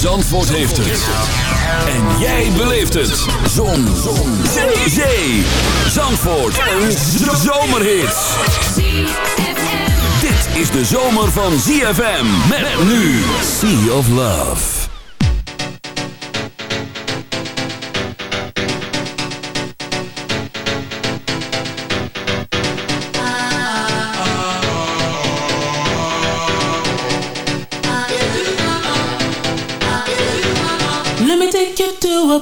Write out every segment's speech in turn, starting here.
Zandvoort heeft het. En jij beleeft het. Zon. Zon. Zee. Zee. Zandvoort. Een zomerhit. Dit is de zomer van ZFM. Met nu. Sea of Love.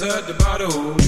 inside the bottle.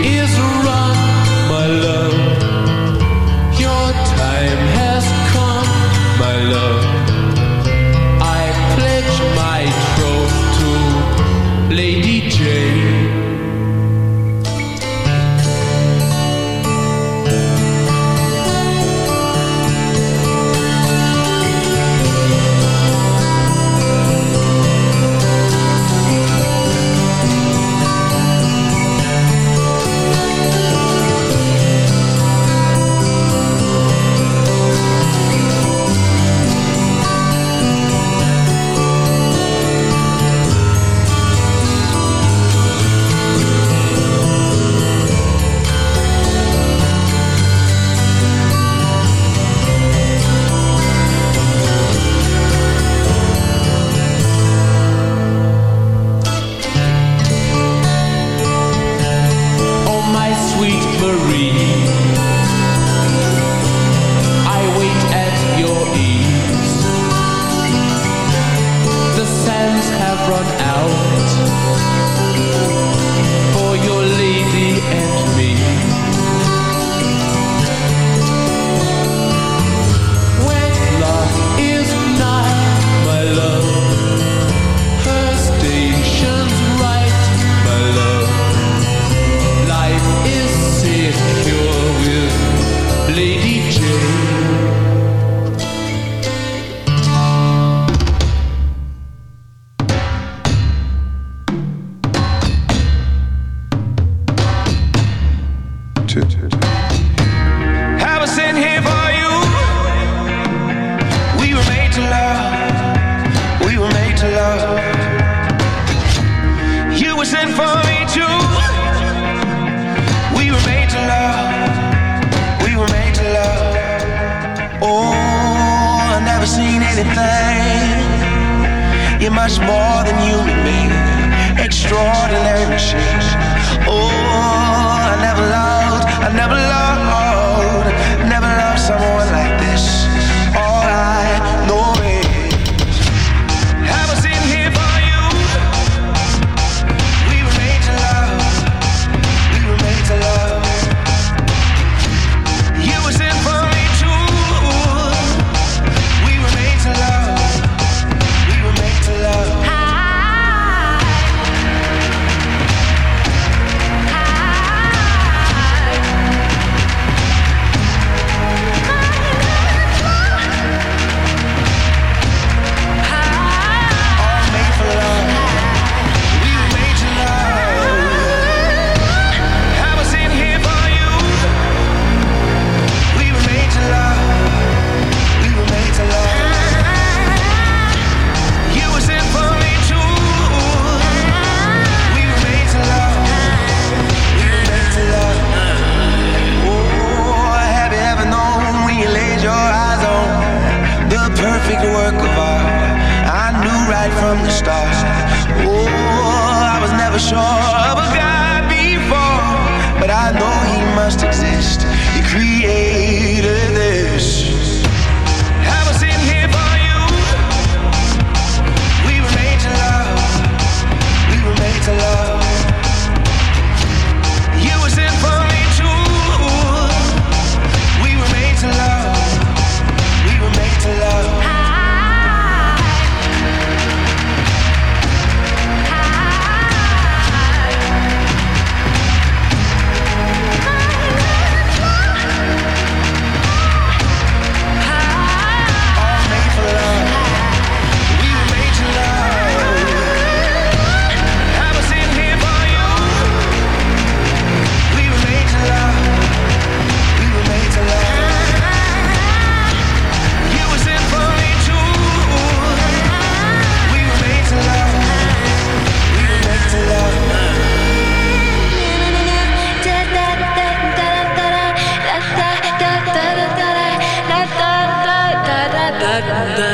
da da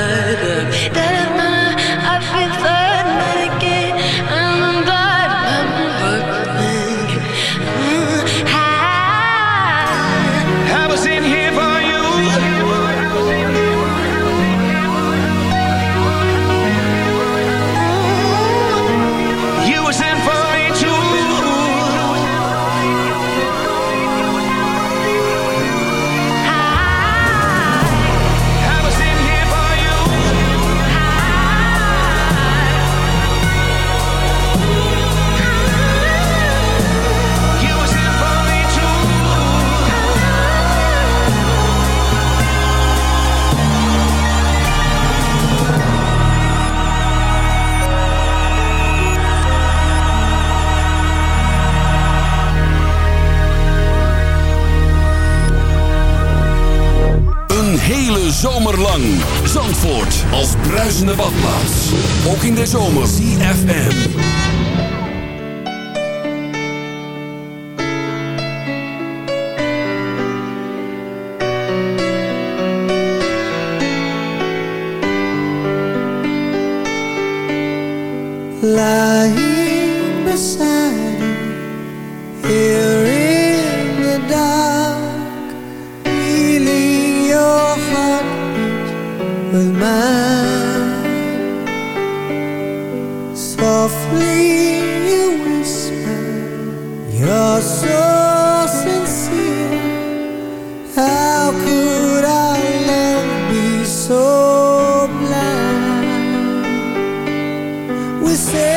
Duizenden badplaats. Ook in de zomer. we say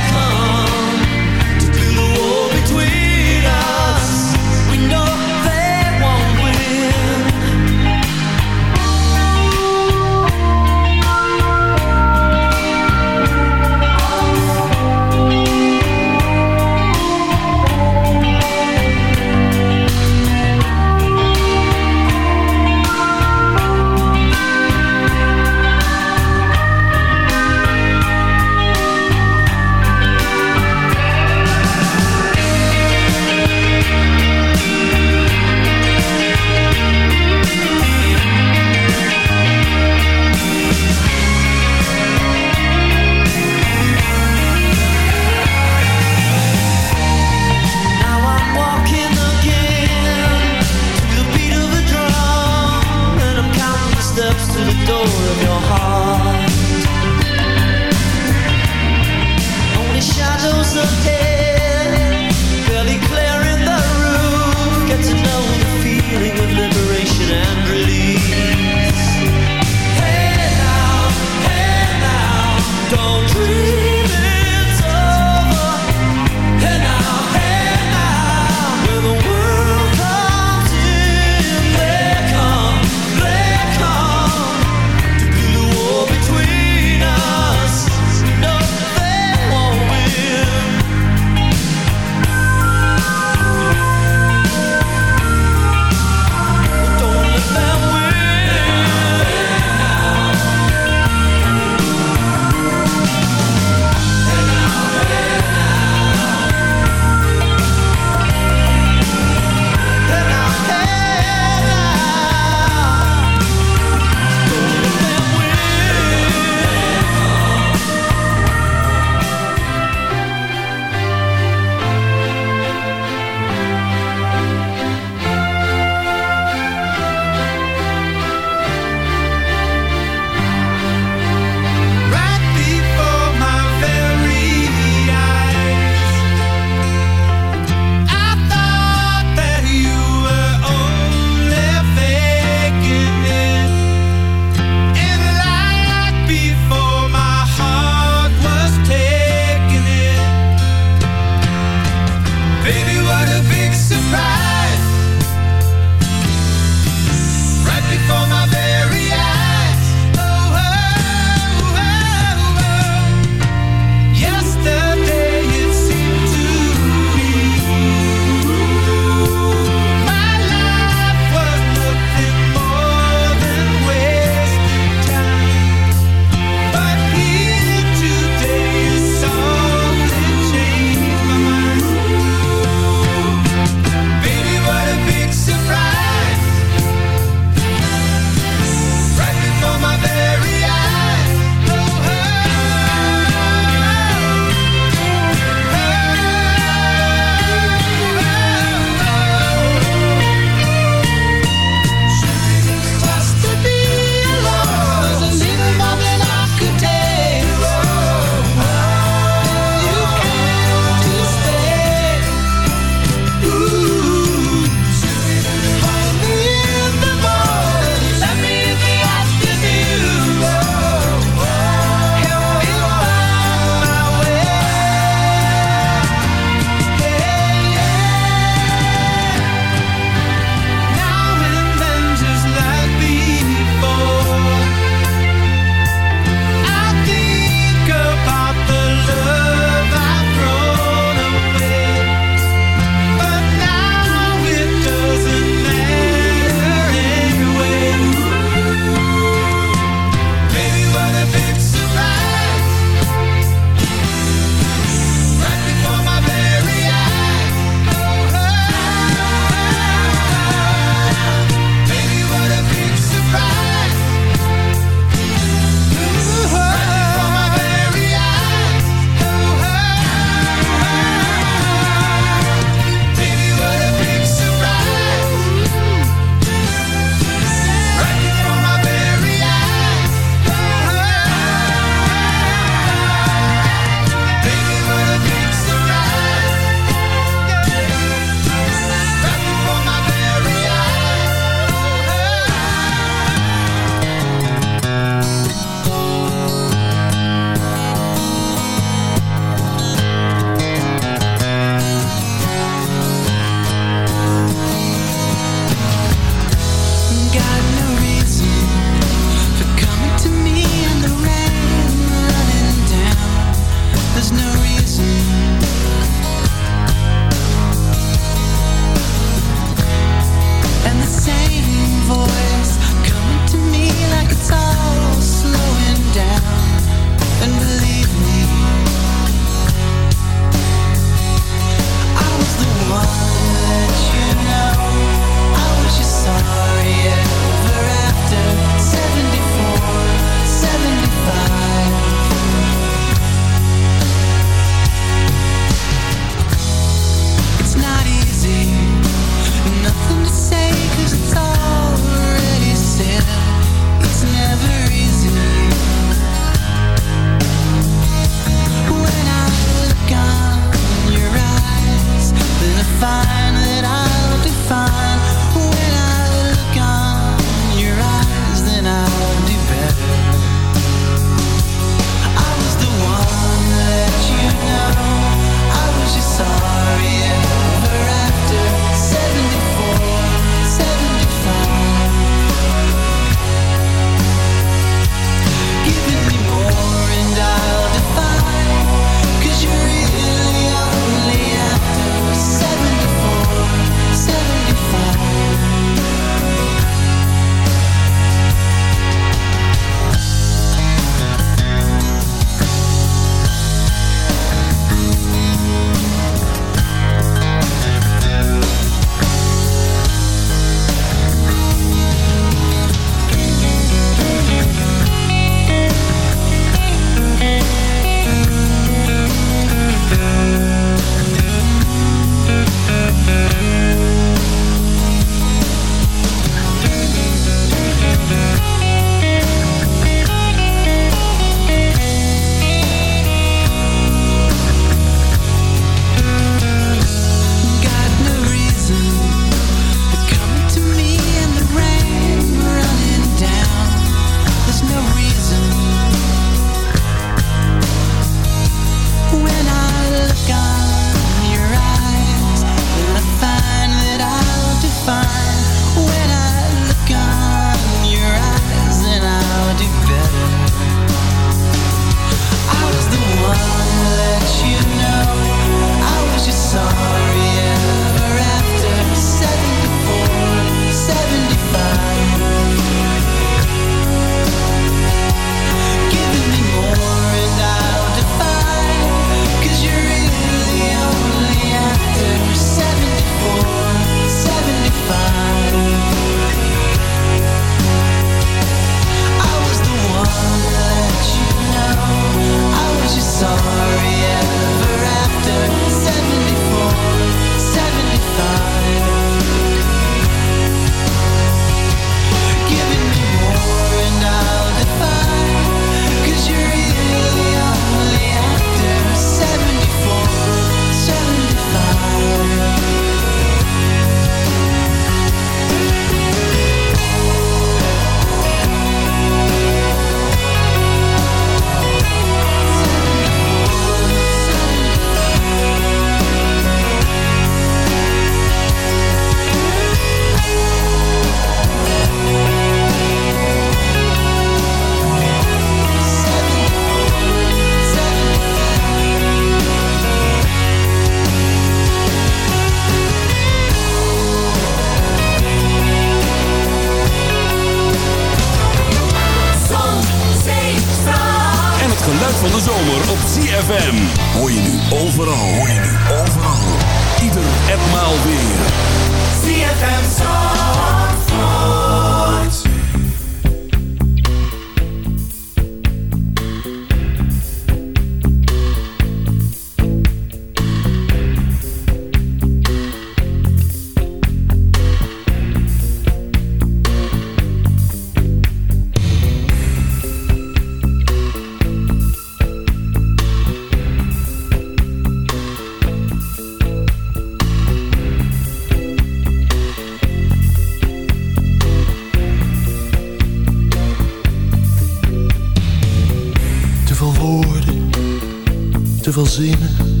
Te veel zinnen,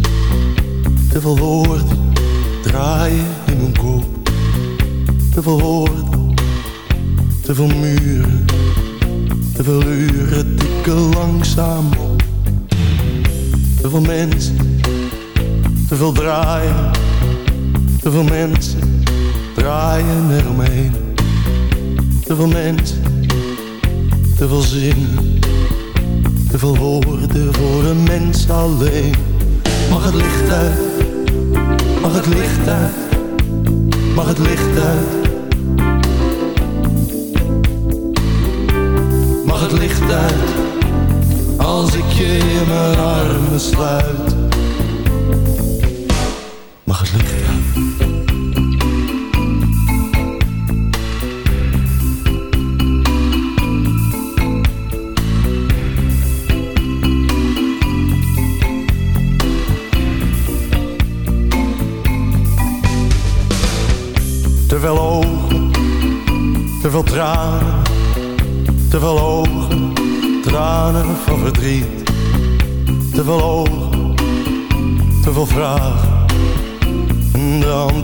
te veel woorden draaien in mijn kop. Te veel Te veel ogen, te veel tranen, te veel ogen, tranen van verdriet, te veel ogen, te veel vragen.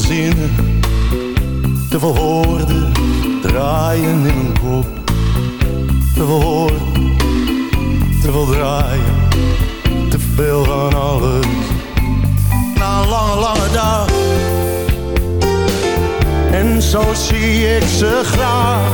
Veel zinnen, te veel woorden draaien in mijn kop. Te veel woorden, te veel draaien, te veel van alles. Na een lange, lange dag. En zo zie ik ze graag.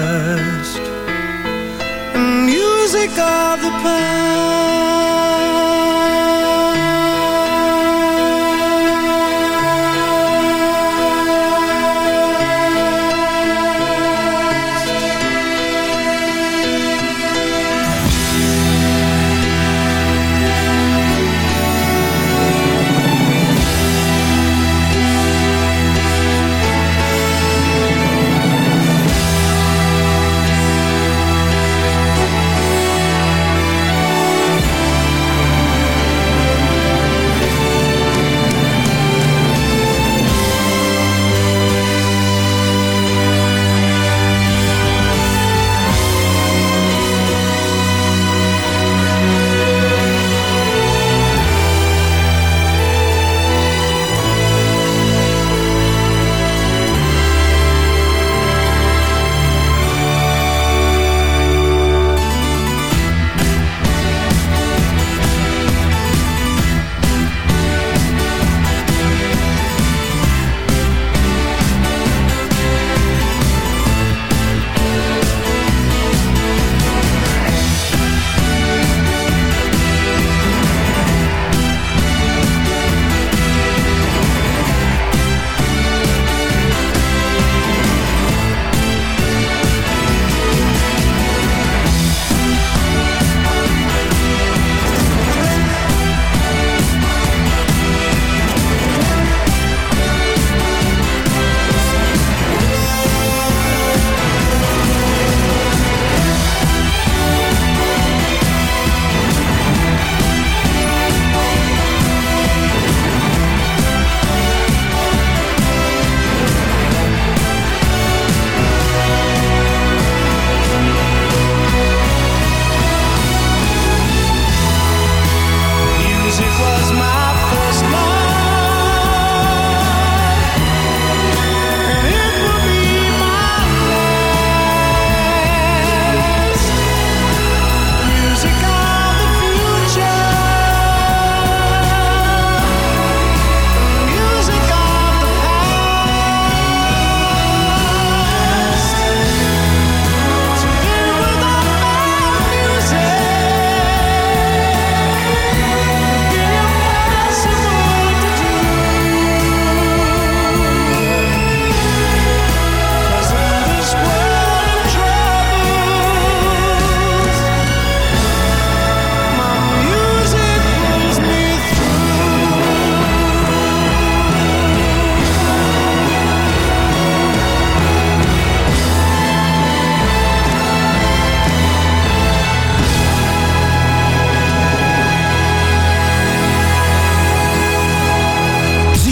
music of the Music